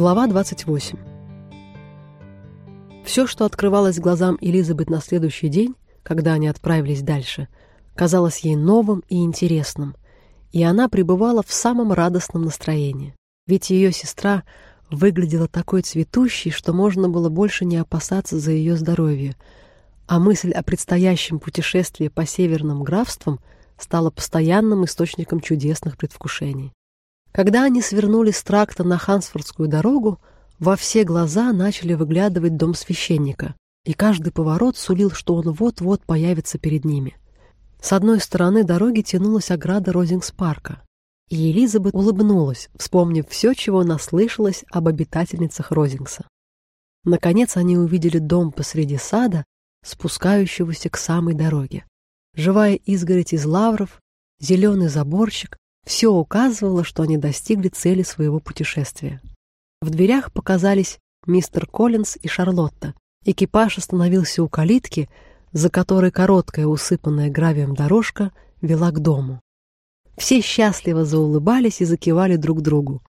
Глава 28. Все, что открывалось глазам Элизабет на следующий день, когда они отправились дальше, казалось ей новым и интересным, и она пребывала в самом радостном настроении. Ведь ее сестра выглядела такой цветущей, что можно было больше не опасаться за ее здоровье, а мысль о предстоящем путешествии по северным графствам стала постоянным источником чудесных предвкушений. Когда они свернули с тракта на Хансфордскую дорогу, во все глаза начали выглядывать дом священника, и каждый поворот сулил, что он вот-вот появится перед ними. С одной стороны дороги тянулась ограда Розингс-парка, и Элизабет улыбнулась, вспомнив все, чего наслышалась об обитательницах Розингса. Наконец они увидели дом посреди сада, спускающегося к самой дороге. Живая изгородь из лавров, зеленый заборчик, все указывало, что они достигли цели своего путешествия. В дверях показались мистер Коллинз и Шарлотта. Экипаж остановился у калитки, за которой короткая, усыпанная гравием дорожка вела к дому. Все счастливо заулыбались и закивали друг другу.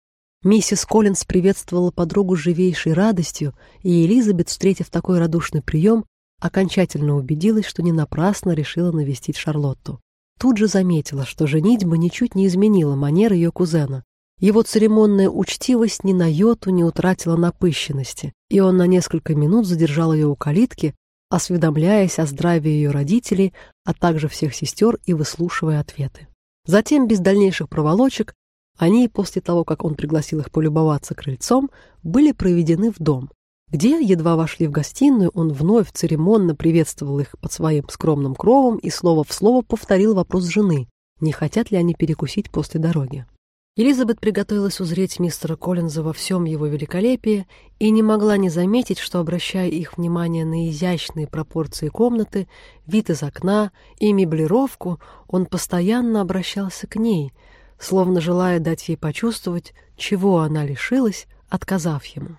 Миссис Коллинз приветствовала подругу живейшей радостью, и Элизабет, встретив такой радушный прием, окончательно убедилась, что не напрасно решила навестить Шарлотту. Тут же заметила, что женитьба ничуть не изменила манер ее кузена. Его церемонная учтивость ни на йоту не утратила напыщенности, и он на несколько минут задержал ее у калитки, осведомляясь о здравии ее родителей, а также всех сестер и выслушивая ответы. Затем, без дальнейших проволочек, они, после того, как он пригласил их полюбоваться крыльцом, были проведены в дом, где, едва вошли в гостиную, он вновь церемонно приветствовал их под своим скромным кровом и слово в слово повторил вопрос жены, не хотят ли они перекусить после дороги. Элизабет приготовилась узреть мистера Коллинза во всем его великолепии и не могла не заметить, что, обращая их внимание на изящные пропорции комнаты, вид из окна и меблировку, он постоянно обращался к ней, словно желая дать ей почувствовать, чего она лишилась, отказав ему.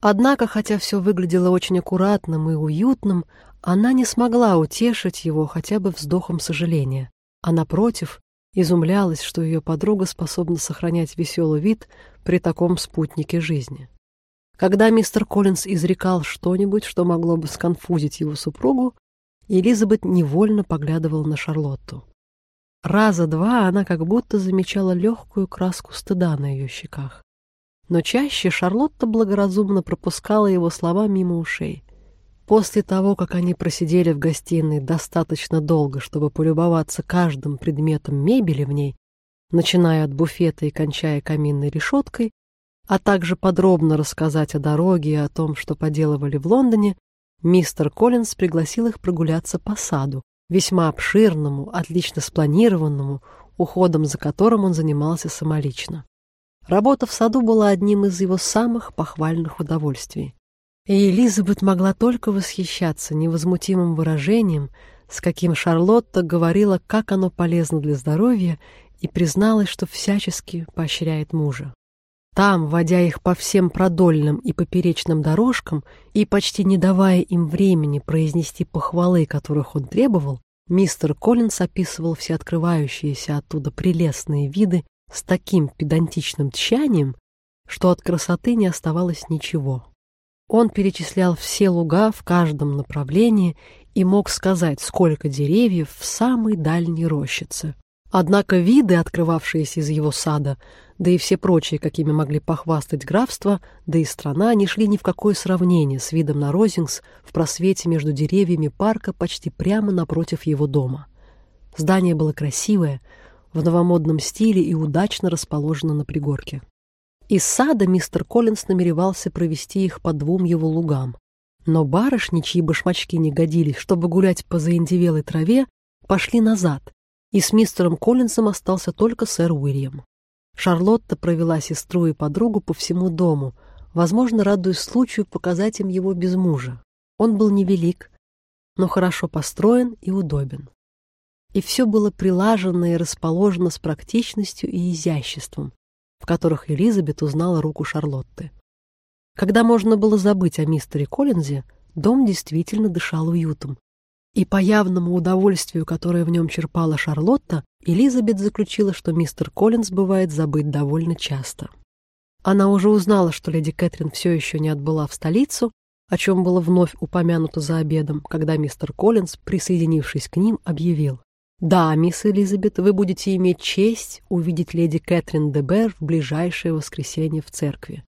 Однако, хотя все выглядело очень аккуратным и уютным, она не смогла утешить его хотя бы вздохом сожаления, а, напротив, изумлялась, что ее подруга способна сохранять веселый вид при таком спутнике жизни. Когда мистер Коллинз изрекал что-нибудь, что могло бы сконфузить его супругу, Элизабет невольно поглядывала на Шарлотту. Раза два она как будто замечала легкую краску стыда на ее щеках но чаще Шарлотта благоразумно пропускала его слова мимо ушей. После того, как они просидели в гостиной достаточно долго, чтобы полюбоваться каждым предметом мебели в ней, начиная от буфета и кончая каминной решеткой, а также подробно рассказать о дороге и о том, что поделывали в Лондоне, мистер Коллинз пригласил их прогуляться по саду, весьма обширному, отлично спланированному, уходом за которым он занимался самолично. Работа в саду была одним из его самых похвальных удовольствий. И Элизабет могла только восхищаться невозмутимым выражением, с каким Шарлотта говорила, как оно полезно для здоровья, и призналась, что всячески поощряет мужа. Там, водя их по всем продольным и поперечным дорожкам и почти не давая им времени произнести похвалы, которых он требовал, мистер Коллинс описывал все открывающиеся оттуда прелестные виды с таким педантичным тщанием, что от красоты не оставалось ничего. Он перечислял все луга в каждом направлении и мог сказать, сколько деревьев в самой дальней рощице. Однако виды, открывавшиеся из его сада, да и все прочие, какими могли похвастать графство, да и страна, не шли ни в какое сравнение с видом на Розингс в просвете между деревьями парка почти прямо напротив его дома. Здание было красивое, в новомодном стиле и удачно расположена на пригорке. Из сада мистер Коллинс намеревался провести их по двум его лугам. Но барышни, чьи башмачки не годились, чтобы гулять по заиндевелой траве, пошли назад, и с мистером Коллинсом остался только сэр Уильям. Шарлотта провела сестру и подругу по всему дому, возможно, радуясь случаю показать им его без мужа. Он был невелик, но хорошо построен и удобен и все было прилажено и расположено с практичностью и изяществом, в которых Элизабет узнала руку Шарлотты. Когда можно было забыть о мистере Коллинзе, дом действительно дышал уютом. И по явному удовольствию, которое в нем черпала Шарлотта, Элизабет заключила, что мистер Коллинз бывает забыт довольно часто. Она уже узнала, что леди Кэтрин все еще не отбыла в столицу, о чем было вновь упомянуто за обедом, когда мистер Коллинз, присоединившись к ним, объявил. «Да, мисс Элизабет, вы будете иметь честь увидеть леди Кэтрин де Бер в ближайшее воскресенье в церкви.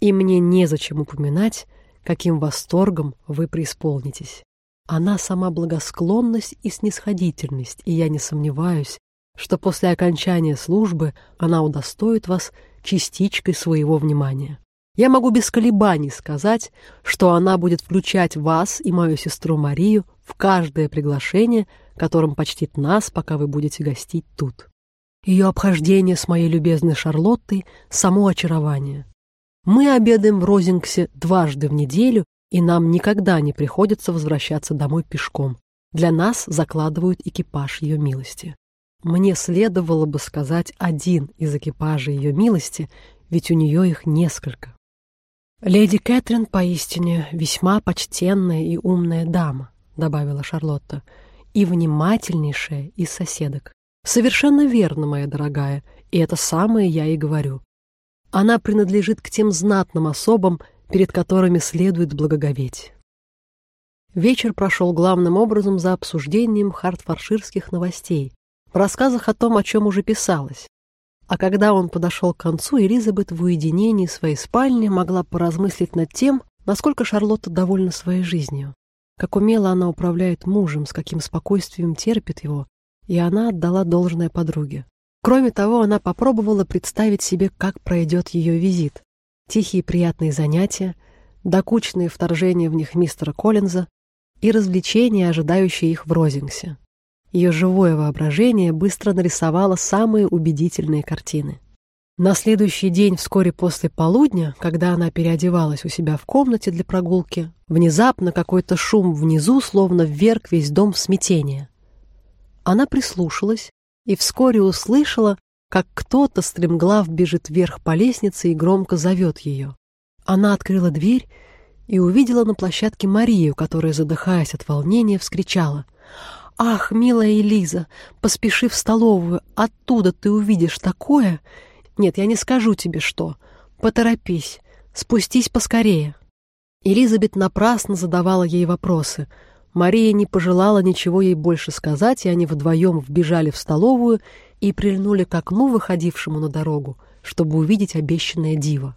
И мне незачем упоминать, каким восторгом вы преисполнитесь. Она сама благосклонность и снисходительность, и я не сомневаюсь, что после окончания службы она удостоит вас частичкой своего внимания. Я могу без колебаний сказать, что она будет включать вас и мою сестру Марию в каждое приглашение, которым почтит нас, пока вы будете гостить тут. Ее обхождение с моей любезной Шарлоттой — само очарование. Мы обедаем в Розингсе дважды в неделю, и нам никогда не приходится возвращаться домой пешком. Для нас закладывают экипаж ее милости. Мне следовало бы сказать один из экипажей ее милости, ведь у нее их несколько. «Леди Кэтрин поистине весьма почтенная и умная дама», — добавила Шарлотта, «и внимательнейшая из соседок. Совершенно верно, моя дорогая, и это самое я и говорю. Она принадлежит к тем знатным особам, перед которыми следует благоговеть». Вечер прошел главным образом за обсуждением хартфорширских новостей, в рассказах о том, о чем уже писалось. А когда он подошел к концу, Элизабет в уединении своей спальни могла поразмыслить над тем, насколько Шарлотта довольна своей жизнью, как умело она управляет мужем, с каким спокойствием терпит его, и она отдала должное подруге. Кроме того, она попробовала представить себе, как пройдет ее визит. Тихие приятные занятия, докучные вторжения в них мистера Коллинза и развлечения, ожидающие их в Розингсе. Ее живое воображение быстро нарисовало самые убедительные картины. На следующий день, вскоре после полудня, когда она переодевалась у себя в комнате для прогулки, внезапно какой-то шум внизу словно вверг весь дом в смятение. Она прислушалась и вскоре услышала, как кто-то стремглав бежит вверх по лестнице и громко зовет ее. Она открыла дверь и увидела на площадке Марию, которая, задыхаясь от волнения, вскричала — «Ах, милая Элиза, поспеши в столовую, оттуда ты увидишь такое...» «Нет, я не скажу тебе что. Поторопись, спустись поскорее». Элизабет напрасно задавала ей вопросы. Мария не пожелала ничего ей больше сказать, и они вдвоем вбежали в столовую и прильнули к окну, выходившему на дорогу, чтобы увидеть обещанное диво.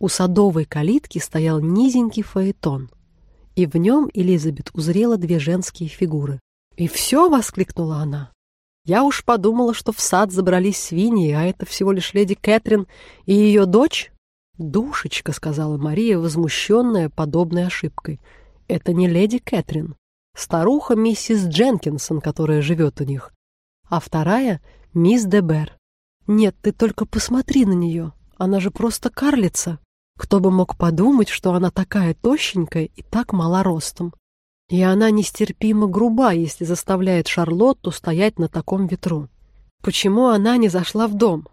У садовой калитки стоял низенький фаэтон, и в нем Элизабет узрела две женские фигуры. «И все?» — воскликнула она. «Я уж подумала, что в сад забрались свиньи, а это всего лишь леди Кэтрин и ее дочь?» «Душечка», — сказала Мария, возмущенная подобной ошибкой. «Это не леди Кэтрин. Старуха миссис Дженкинсон, которая живет у них. А вторая — мисс Дебер. Нет, ты только посмотри на нее. Она же просто карлица. Кто бы мог подумать, что она такая тощенькая и так мала ростом. И она нестерпимо груба, если заставляет Шарлотту стоять на таком ветру. Почему она не зашла в дом?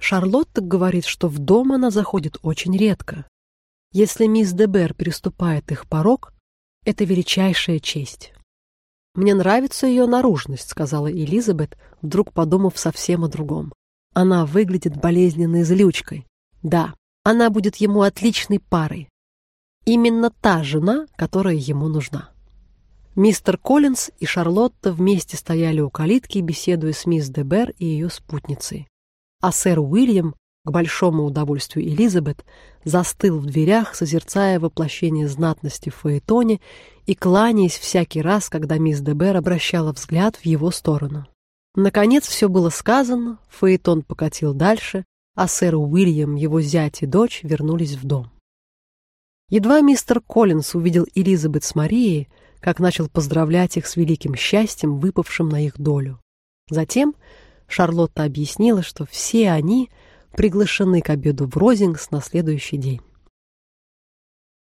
Шарлотта говорит, что в дом она заходит очень редко. Если мисс Дебер переступает их порог, это величайшая честь. «Мне нравится ее наружность», — сказала Элизабет, вдруг подумав совсем о другом. «Она выглядит болезненной злючкой. Да, она будет ему отличной парой. Именно та жена, которая ему нужна. Мистер Коллинз и Шарлотта вместе стояли у калитки, беседуя с мисс Дебер и ее спутницей. А сэр Уильям, к большому удовольствию Элизабет, застыл в дверях, созерцая воплощение знатности в Фаэтоне и кланяясь всякий раз, когда мисс Дебер обращала взгляд в его сторону. Наконец все было сказано, Фаэтон покатил дальше, а сэр Уильям, его зять и дочь вернулись в дом. Едва мистер Коллинс увидел Элизабет с Марией, как начал поздравлять их с великим счастьем, выпавшим на их долю. Затем Шарлотта объяснила, что все они приглашены к обеду в Розингс на следующий день.